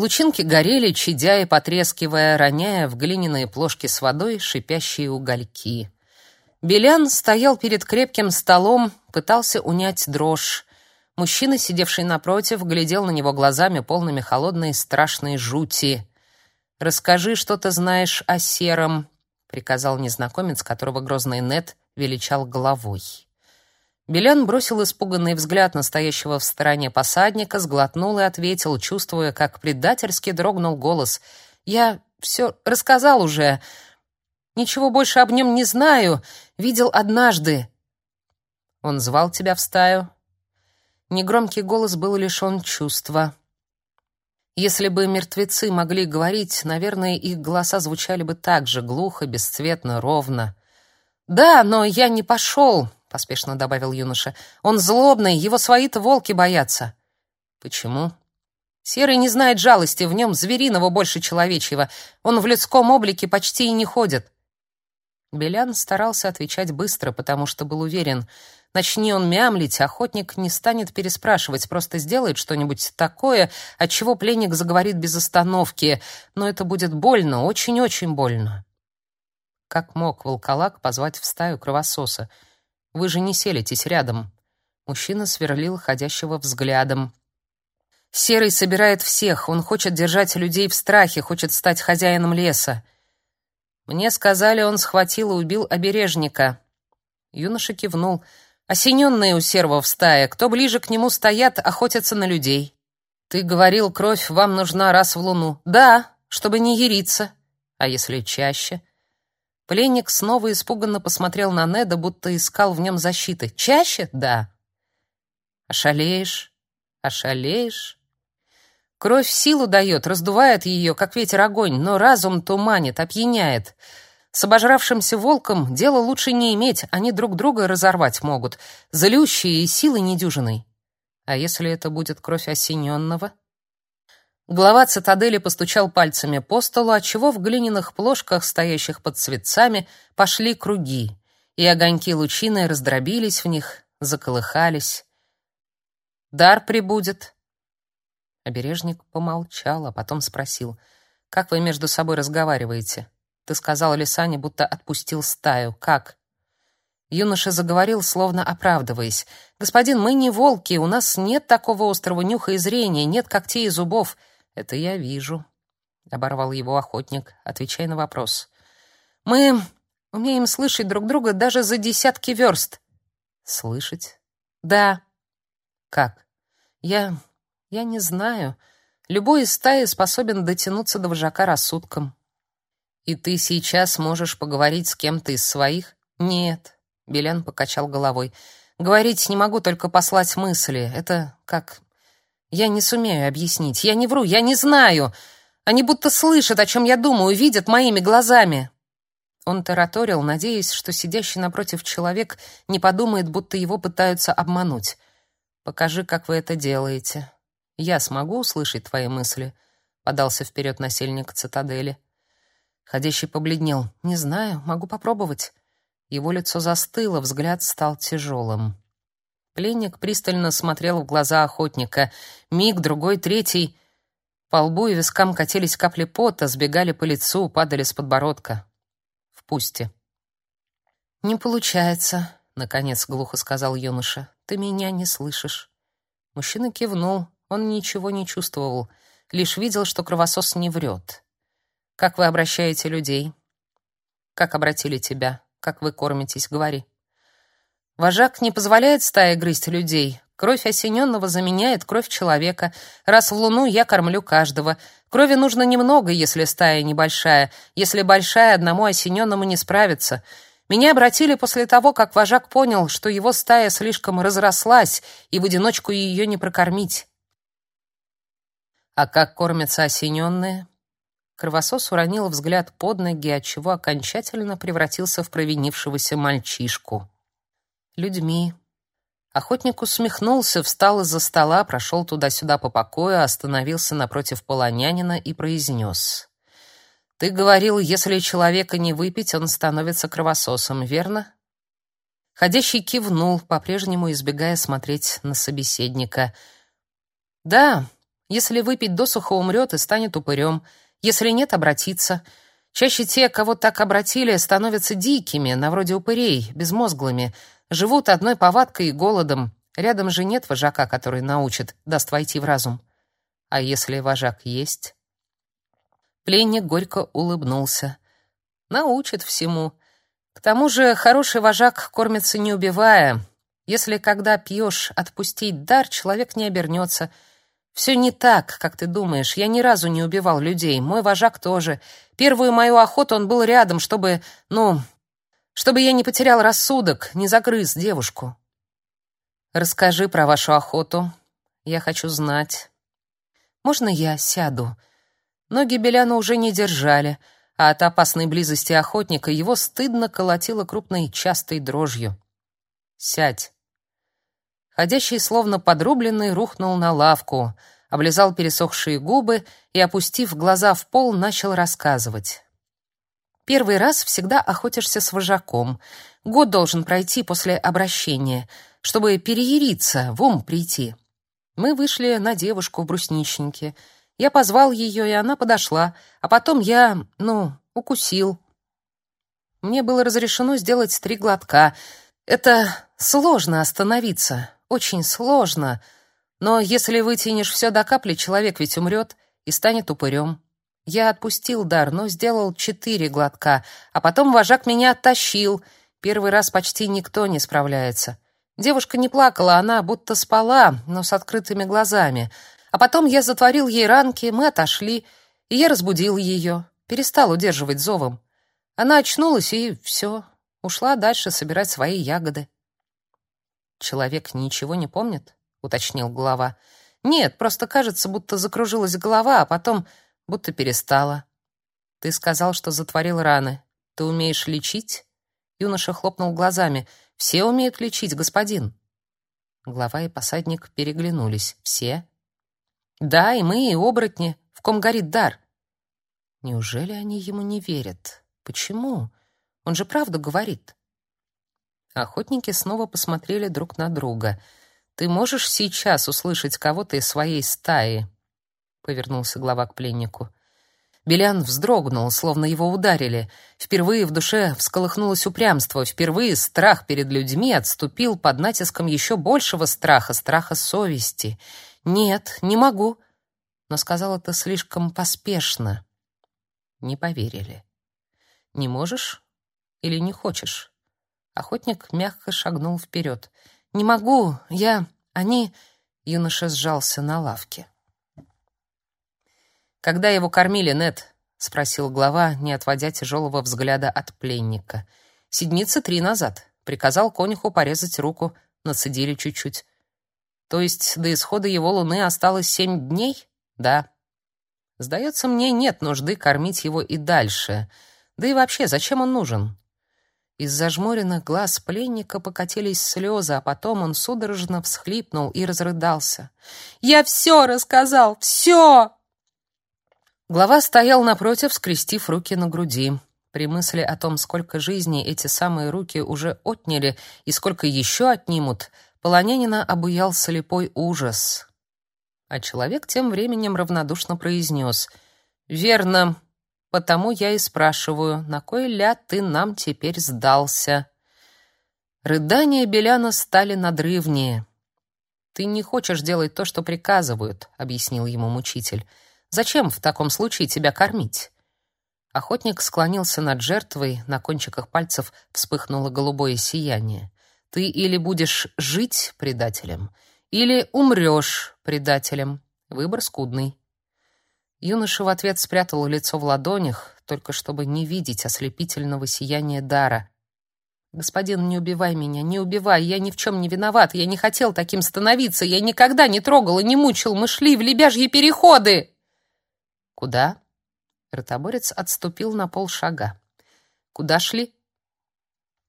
Лучинки горели, чадя и потрескивая, роняя в глиняные плошки с водой шипящие угольки. Белян стоял перед крепким столом, пытался унять дрожь. Мужчина, сидевший напротив, глядел на него глазами, полными холодной страшной жути. «Расскажи, что ты знаешь о сером», — приказал незнакомец, которого грозный Нет величал головой. Белян бросил испуганный взгляд на стоящего в стороне посадника, сглотнул и ответил, чувствуя, как предательски дрогнул голос. «Я все рассказал уже. Ничего больше об нем не знаю. Видел однажды». «Он звал тебя в стаю?» Негромкий голос был лишен чувства. Если бы мертвецы могли говорить, наверное, их голоса звучали бы так же глухо, бесцветно, ровно. «Да, но я не пошел», — поспешно добавил юноша. «Он злобный, его свои-то волки боятся». «Почему?» «Серый не знает жалости, в нем звериного больше человечьего. Он в людском облике почти и не ходит». Белян старался отвечать быстро, потому что был уверен — Начни он мямлить, охотник не станет переспрашивать, просто сделает что-нибудь такое, от чего пленник заговорит без остановки, но это будет больно, очень-очень больно. Как мог волколак позвать в стаю кровососа? Вы же не селитесь рядом. Мужчина сверлил ходящего взглядом. Серый собирает всех, он хочет держать людей в страхе, хочет стать хозяином леса. Мне сказали, он схватил и убил обережника. Юноша кивнул. Осененные у в стае, кто ближе к нему стоят, охотятся на людей. Ты говорил, кровь вам нужна раз в луну. Да, чтобы не яриться. А если чаще? Пленник снова испуганно посмотрел на Неда, будто искал в нем защиты. Чаще? Да. Ошалеешь? Ошалеешь? Кровь силу дает, раздувает ее, как ветер огонь, но разум туманит, опьяняет. С обожравшимся волком дело лучше не иметь, они друг друга разорвать могут, злющие и силы недюжиной. А если это будет кровь осененного? Глава цитадели постучал пальцами по столу, отчего в глиняных плошках, стоящих под цветцами, пошли круги, и огоньки лучины раздробились в них, заколыхались. «Дар прибудет». Обережник помолчал, а потом спросил, «Как вы между собой разговариваете?» Ты сказал Лисане, будто отпустил стаю. Как? Юноша заговорил, словно оправдываясь. «Господин, мы не волки, у нас нет такого острого нюха и зрения, нет когтей и зубов». «Это я вижу», — оборвал его охотник, отвечая на вопрос. «Мы умеем слышать друг друга даже за десятки верст». «Слышать?» «Да». «Как?» «Я... я не знаю. Любой из стаи способен дотянуться до вожака рассудком. И ты сейчас можешь поговорить с кем-то из своих? Нет, Белян покачал головой. Говорить не могу, только послать мысли. Это как Я не сумею объяснить. Я не вру, я не знаю. Они будто слышат, о чем я думаю, видят моими глазами. Он тараторил, надеясь, что сидящий напротив человек не подумает, будто его пытаются обмануть. Покажи, как вы это делаете. Я смогу услышать твои мысли, подался вперед насельник цитадели. Ходящий побледнел. «Не знаю, могу попробовать». Его лицо застыло, взгляд стал тяжелым. Пленник пристально смотрел в глаза охотника. Миг, другой, третий. По лбу и вискам катились капли пота, сбегали по лицу, падали с подбородка. «В пусте». «Не получается», — наконец глухо сказал юноша. «Ты меня не слышишь». Мужчина кивнул. Он ничего не чувствовал, лишь видел, что кровосос не врет. Как вы обращаете людей? Как обратили тебя? Как вы кормитесь? Говори. Вожак не позволяет стае грызть людей. Кровь осененного заменяет кровь человека. Раз в луну я кормлю каждого. Крови нужно немного, если стая небольшая. Если большая, одному осененному не справиться. Меня обратили после того, как вожак понял, что его стая слишком разрослась, и в одиночку ее не прокормить. А как кормятся осененные? Кровосос уронил взгляд под ноги, отчего окончательно превратился в провинившегося мальчишку. «Людьми». Охотник усмехнулся, встал из-за стола, прошел туда-сюда по покою, остановился напротив полонянина и произнес. «Ты говорил, если человека не выпить, он становится кровососом, верно?» Ходящий кивнул, по-прежнему избегая смотреть на собеседника. «Да, Если выпить досуха, умрет и станет упырем. Если нет, обратится. Чаще те, кого так обратили, становятся дикими, на вроде упырей, безмозглыми, живут одной повадкой и голодом. Рядом же нет вожака, который научит, даст войти в разум. А если вожак есть? Пленник горько улыбнулся. Научит всему. К тому же хороший вожак кормится не убивая. Если когда пьешь отпустить дар, человек не обернется — все не так, как ты думаешь. Я ни разу не убивал людей. Мой вожак тоже. Первую мою охоту он был рядом, чтобы, ну, чтобы я не потерял рассудок, не загрыз девушку. Расскажи про вашу охоту. Я хочу знать. Можно я сяду? Ноги Беляна уже не держали, а от опасной близости охотника его стыдно колотило крупной частой дрожью. Сядь. Ходящий, словно подрубленный, рухнул на лавку, облизал пересохшие губы и, опустив глаза в пол, начал рассказывать. Первый раз всегда охотишься с вожаком. Год должен пройти после обращения, чтобы переяриться, в ум прийти. Мы вышли на девушку в брусничнике. Я позвал ее, и она подошла, а потом я, ну, укусил. Мне было разрешено сделать три глотка. Это сложно остановиться. Очень сложно, но если вытянешь все до капли, человек ведь умрет и станет упырем. Я отпустил дар, но сделал четыре глотка, а потом вожак меня оттащил. Первый раз почти никто не справляется. Девушка не плакала, она будто спала, но с открытыми глазами. А потом я затворил ей ранки, мы отошли, и я разбудил ее, перестал удерживать зовом. Она очнулась и все, ушла дальше собирать свои ягоды. Человек ничего не помнит? уточнил глава. Нет, просто кажется, будто закружилась голова, а потом будто перестала. Ты сказал, что затворил раны. Ты умеешь лечить? Юноша хлопнул глазами. Все умеют лечить, господин. Глава и посадник переглянулись. Все? Да, и мы, и оборотни, в ком горит дар. Неужели они ему не верят? Почему? Он же правду говорит. Охотники снова посмотрели друг на друга. Ты можешь сейчас услышать кого-то из своей стаи? Повернулся глава к пленнику. Белян вздрогнул, словно его ударили. Впервые в душе всколыхнулось упрямство, впервые страх перед людьми отступил под натиском еще большего страха, страха совести. Нет, не могу, но сказал это слишком поспешно. Не поверили. Не можешь или не хочешь? Охотник мягко шагнул вперед. «Не могу, я... они...» Юноша сжался на лавке. «Когда его кормили, Нет? спросил глава, не отводя тяжелого взгляда от пленника. «Седмицы три назад. Приказал конюху порезать руку, нацедили чуть-чуть. То есть до исхода его луны осталось семь дней? Да. Сдается мне, нет нужды кормить его и дальше. Да и вообще, зачем он нужен? Из зажмуренных глаз пленника покатились слезы, а потом он судорожно всхлипнул и разрыдался. «Я все рассказал! Все!» Глава стоял напротив, скрестив руки на груди. При мысли о том, сколько жизней эти самые руки уже отняли и сколько еще отнимут, полонянина обуял слепой ужас. А человек тем временем равнодушно произнес «Верно, Потому я и спрашиваю, на кой ляд ты нам теперь сдался? Рыдания Беляна стали надрывнее. Ты не хочешь делать то, что приказывают, объяснил ему мучитель. Зачем в таком случае тебя кормить? Охотник склонился над жертвой, на кончиках пальцев вспыхнуло голубое сияние. Ты или будешь жить предателем, или умрешь предателем. Выбор скудный. Юноша в ответ спрятал лицо в ладонях, только чтобы не видеть ослепительного сияния дара. «Господин, не убивай меня, не убивай, я ни в чем не виноват, я не хотел таким становиться, я никогда не трогал и не мучил, мы в лебяжьи переходы!» «Куда?» Ротоборец отступил на полшага. «Куда шли?»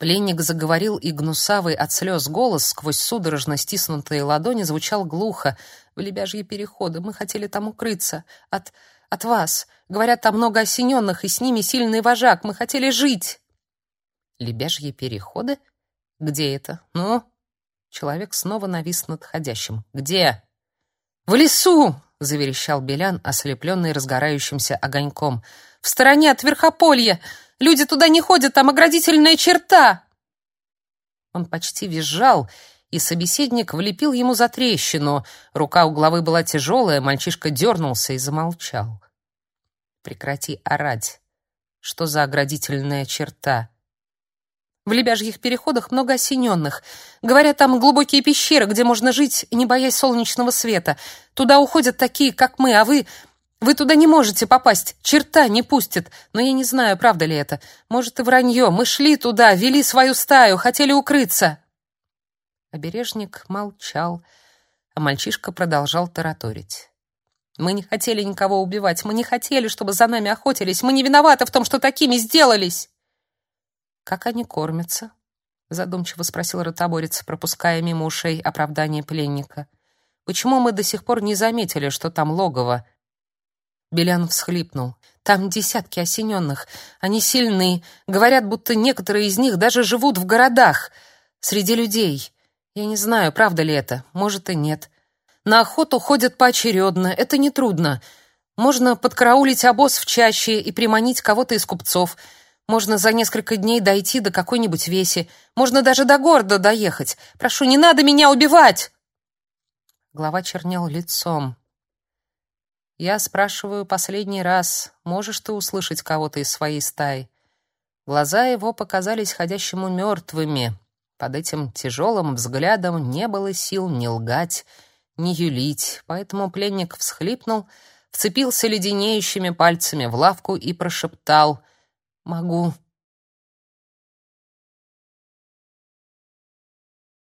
Пленник заговорил, и гнусавый от слез голос сквозь судорожно стиснутые ладони звучал глухо. «В лебяжьи переходы. Мы хотели там укрыться. От... от вас. Говорят, там много осененных, и с ними сильный вожак. Мы хотели жить». «Лебяжьи переходы? Где это? Ну?» Человек снова навис над ходящим. «Где?» «В лесу!» — заверещал Белян, ослепленный разгорающимся огоньком. В стороне от верхополья. Люди туда не ходят, там оградительная черта. Он почти визжал, и собеседник влепил ему за трещину. Рука у главы была тяжелая, мальчишка дернулся и замолчал. Прекрати орать. Что за оградительная черта? В лебяжьих переходах много осененных. Говорят, там глубокие пещеры, где можно жить, не боясь солнечного света. Туда уходят такие, как мы, а вы... Вы туда не можете попасть, черта не пустит. Но я не знаю, правда ли это. Может, и вранье. Мы шли туда, вели свою стаю, хотели укрыться. Обережник молчал, а мальчишка продолжал тараторить. Мы не хотели никого убивать, мы не хотели, чтобы за нами охотились, мы не виноваты в том, что такими сделались. Как они кормятся? задумчиво спросил ротоборец, пропуская мимо ушей оправдание пленника. Почему мы до сих пор не заметили, что там логово? Белян всхлипнул. Там десятки осененных. Они сильны. Говорят, будто некоторые из них даже живут в городах, среди людей. Я не знаю, правда ли это. Может и нет. На охоту ходят поочередно. Это нетрудно. Можно подкараулить обоз в чаще и приманить кого-то из купцов — можно за несколько дней дойти до какой-нибудь веси. Можно даже до города доехать. Прошу, не надо меня убивать!» Глава чернел лицом. «Я спрашиваю последний раз, можешь ты услышать кого-то из своей стаи?» Глаза его показались ходящему мертвыми. Под этим тяжелым взглядом не было сил ни лгать, ни юлить, поэтому пленник всхлипнул, вцепился леденеющими пальцами в лавку и прошептал — Могу.